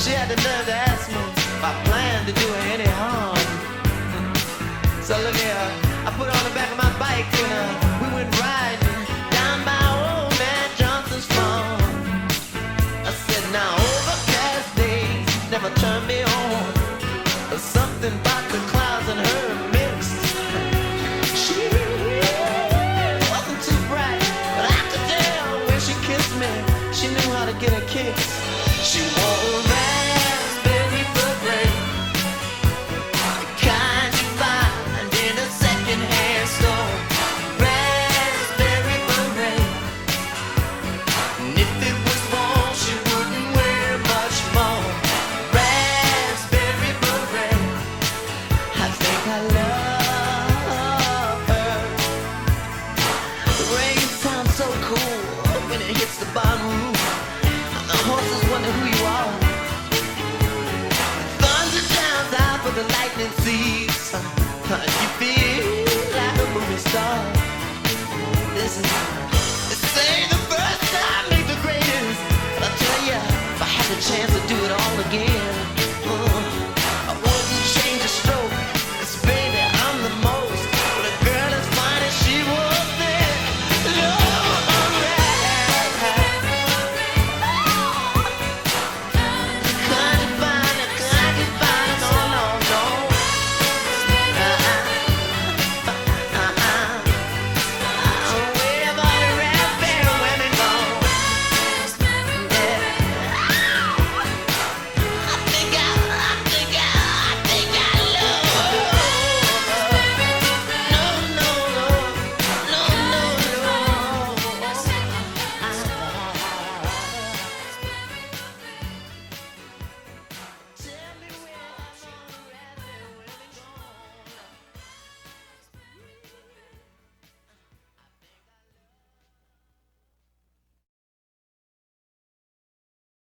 She had the nerve to ask me if I planned to do her any harm. So look at her. I put her on the back of my bike and uh, we went riding down by old man Johnson's farm. I said, now overcast days never turn me on. There's something about the clouds and her mix. She wasn't too bright, but I could when she kissed me, she knew how to get a kiss you want. chance to do it all again.